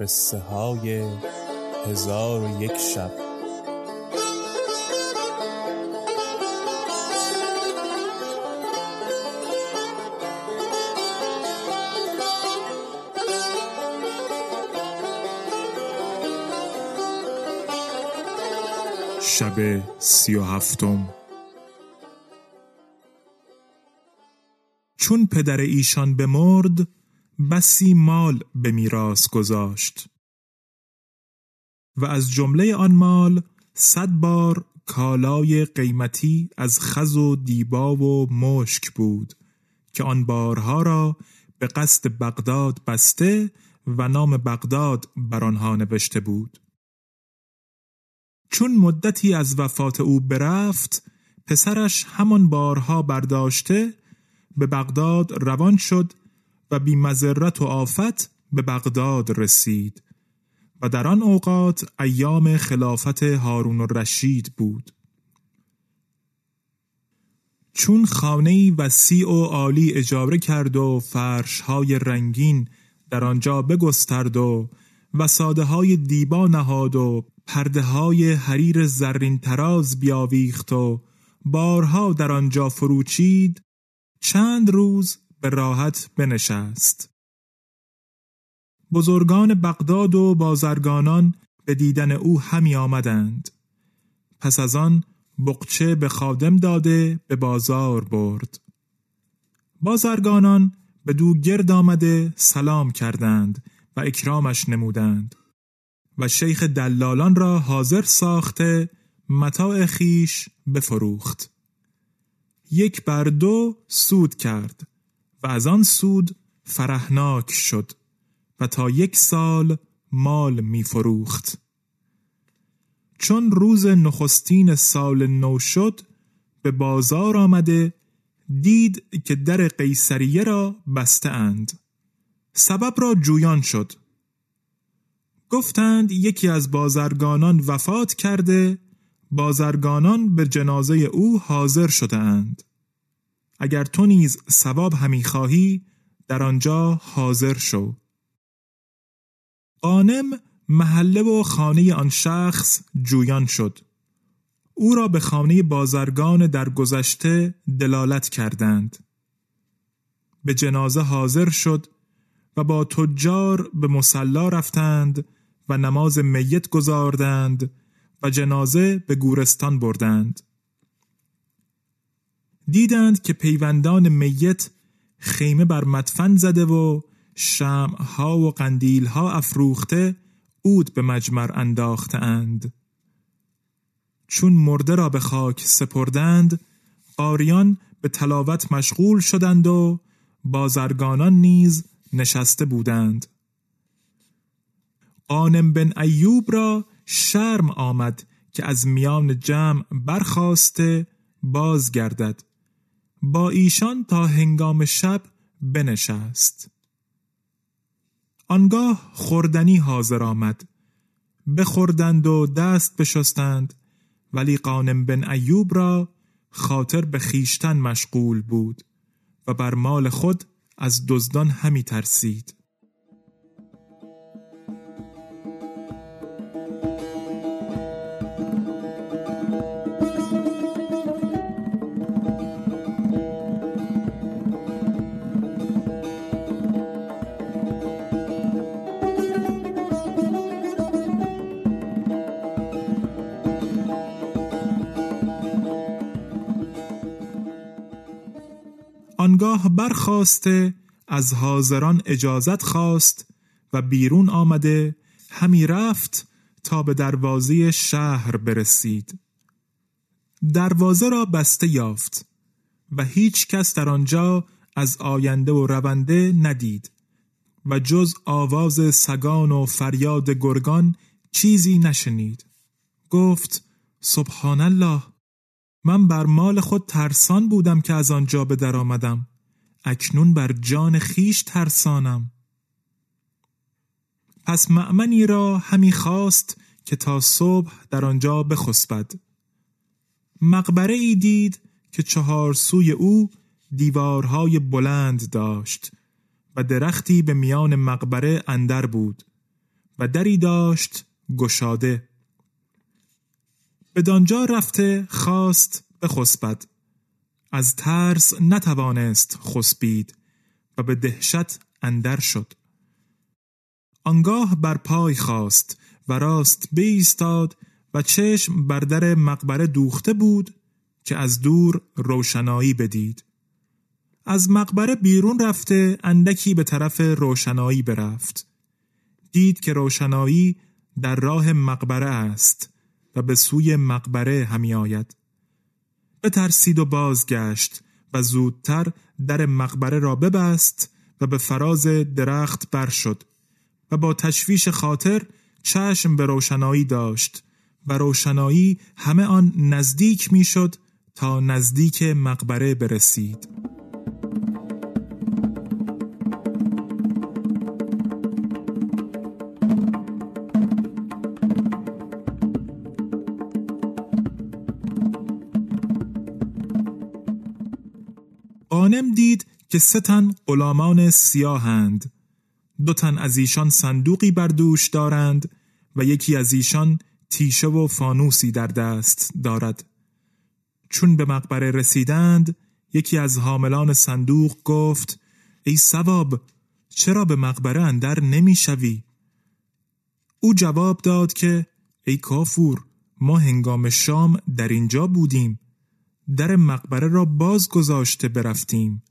قصه های هزار و یک شب. شب سی و هفتم. چون پدر ایشان بمرد بسی مال به میراث گذاشت. و از جمله آن مال صد بار کالای قیمتی از خز و دیبا و مشک بود که آن بارها را به قصد بغداد بسته و نام بغداد بر آنها نوشته بود. چون مدتی از وفات او برفت پسرش همان بارها برداشته به بغداد روان شد و بی مذرت و آفت به بغداد رسید. و در آن اوقات ایام خلافت هارون الرشید بود. چون خانه وسیع و عالی اجاره کرد و فرشهای رنگین در آنجا بگسترد و وساده های دیبا نهاد و پرده های حریر زرین تراز بیاویخت و بارها در آنجا فروچید چند روز به راحت بنشست. بزرگان بغداد و بازرگانان به دیدن او همی آمدند. پس از آن بقچه به خادم داده به بازار برد. بازرگانان به دو گرد آمده سلام کردند و اکرامش نمودند و شیخ دلالان را حاضر ساخته متاع خیش بفروخت. یک بر دو سود کرد. از آن سود فرهناک شد و تا یک سال مال می فروخت چون روز نخستین سال نو شد به بازار آمده دید که در قیصریه را بسته اند سبب را جویان شد. گفتند یکی از بازرگانان وفات کرده بازرگانان به جنازه او حاضر شده اند اگر تو نیز ثواب همی خواهی در آنجا حاضر شو. قانم محله و خانه آن شخص جویان شد. او را به خانه بازرگان در گذشته دلالت کردند. به جنازه حاضر شد و با تجار به مسلا رفتند و نماز میت گذاردند و جنازه به گورستان بردند. دیدند که پیوندان میت خیمه بر مدفن زده و شمعها و قندیلها افروخته اود به مجمر انداخته اند. چون مرده را به خاک سپردند قاریان به تلاوت مشغول شدند و بازرگانان نیز نشسته بودند قانم بن ایوب را شرم آمد که از میان جمع برخواسته بازگردد با ایشان تا هنگام شب بنشست. آنگاه خوردنی حاضر آمد. بخوردند و دست بشستند ولی قانم بن ایوب را خاطر به خیشتن مشغول بود و بر مال خود از دزدان همی ترسید. آنگاه برخواسته از حاضران اجازت خواست و بیرون آمده همی رفت تا به دروازه شهر برسید. دروازه را بسته یافت و هیچ کس در آنجا از آینده و رونده ندید و جز آواز سگان و فریاد گرگان چیزی نشنید. گفت سبحان الله من بر مال خود ترسان بودم که از آنجا به در آمدم. اکنون بر جان خیش ترسانم. پس معمنی را همی خواست که تا صبح در آنجا بخسبد. مقبره ای دید که چهار سوی او دیوارهای بلند داشت و درختی به میان مقبره اندر بود و دری داشت گشاده. به دانجا رفته خواست به خسبد از ترس نتوانست خسبید و به دهشت اندر شد. آنگاه بر پای خواست و راست بیستاد و چشم بر در مقبره دوخته بود که از دور روشنایی بدید. از مقبره بیرون رفته اندکی به طرف روشنایی برفت. دید که روشنایی در راه مقبره است و به سوی مقبره همی آید. ترسید و بازگشت و زودتر در مقبره را ببست و به فراز درخت بر شد و با تشویش خاطر چشم به روشنایی داشت و روشنایی همه آن نزدیک می‌شد تا نزدیک مقبره برسید. قانم دید که سه تن غلامان سیاهند. دو تن از ایشان صندوقی بر دوش دارند و یکی از ایشان تیشه و فانوسی در دست دارد. چون به مقبره رسیدند یکی از حاملان صندوق گفت ای سواب چرا به مقبره اندر نمی‌شوی او جواب داد که ای کافور ما هنگام شام در اینجا بودیم در مقبره را باز گذاشته برفتیم.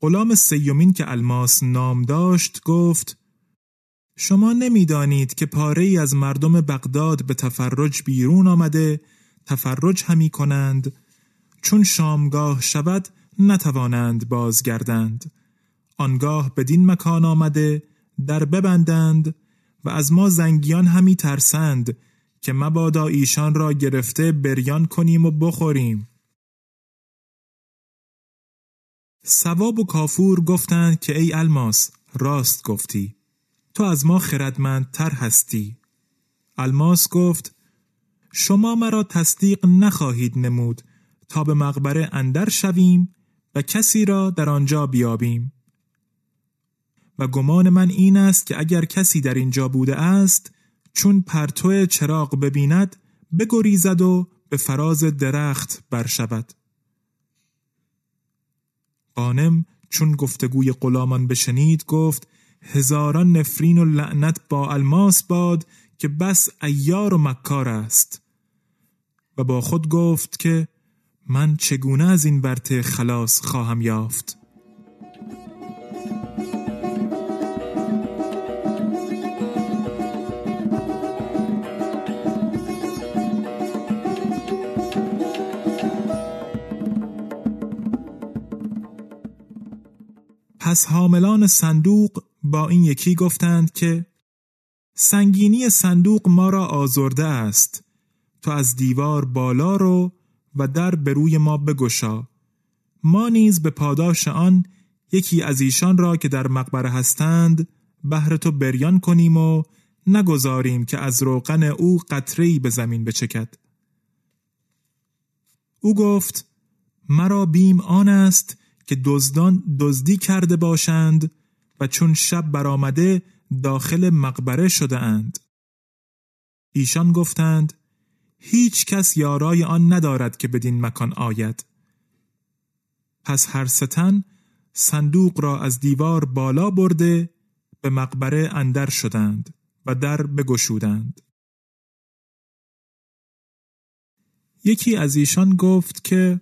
غلام سیومین که الماس نام داشت گفت شما نمی‌دانید که پاره ای از مردم بغداد به تفرج بیرون آمده تفرج همی کنند. چون شامگاه شود نتوانند بازگردند. آنگاه بدین مکان آمده در ببندند و از ما زنگیان همی ترسند. که مبادا ایشان را گرفته بریان کنیم و بخوریم. سواب و کافور گفتند که ای الماس راست گفتی. تو از ما خردمندتر هستی. الماس گفت شما مرا تصدیق نخواهید نمود. تا به مقبره اندر شویم و کسی را در آنجا بیابیم. و گمان من این است که اگر کسی در اینجا بوده است چون پرتو چراغ ببیند بگریزد و به فراز درخت برشود. قانم چون گفتگوی غلامان بشنید گفت هزاران نفرین و لعنت با الماس باد که بس ایار و مکار است. و با خود گفت که من چگونه از این ورته خلاص خواهم یافت؟ پس حاملان صندوق با این یکی گفتند که سنگینی صندوق ما را آزرده است. تو از دیوار بالا رو و در به روی ما بگشا. ما نیز به پاداش آن یکی از ایشان را که در مقبره هستند بهر تو بریان کنیم و نگذاریم که از روغن او قطری به زمین بچکد. او گفت مرا بیم آن است که دزدان دزدی کرده باشند و چون شب برآمده داخل مقبره شده اند. ایشان گفتند هیچ کس یارای آن ندارد که بدین مکان آید. پس هر ستن صندوق را از دیوار بالا برده به مقبره اندر شدند و در بگشودند. یکی از ایشان گفت که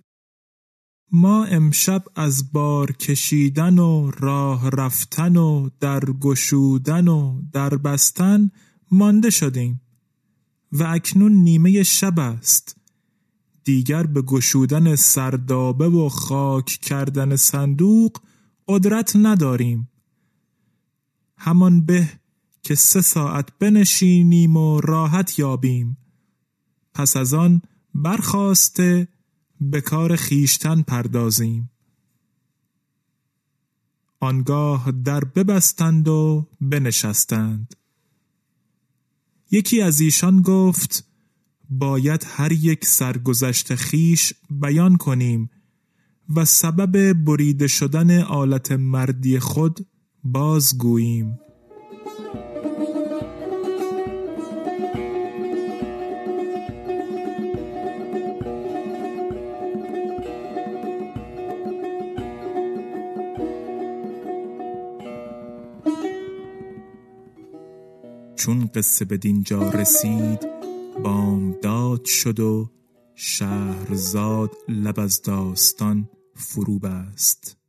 ما امشب از بار کشیدن و راه رفتن و در گشودن و در بستن مانده شدیم و اکنون نیمه شب است. دیگر به گشودن سردابه و خاک کردن صندوق قدرت نداریم. همان به که سه ساعت بنشینیم و راحت یابیم. پس از آن برخواسته به کار خیشتن پردازیم. آنگاه در ببستند و بنشستند. یکی از ایشان گفت باید هر یک سرگذشت خیش بیان کنیم و سبب بریده شدن آلت مردی خود بازگوییم. چون قصه به دینجا رسید بامداد شد و شهرزاد لب از داستان فرو بست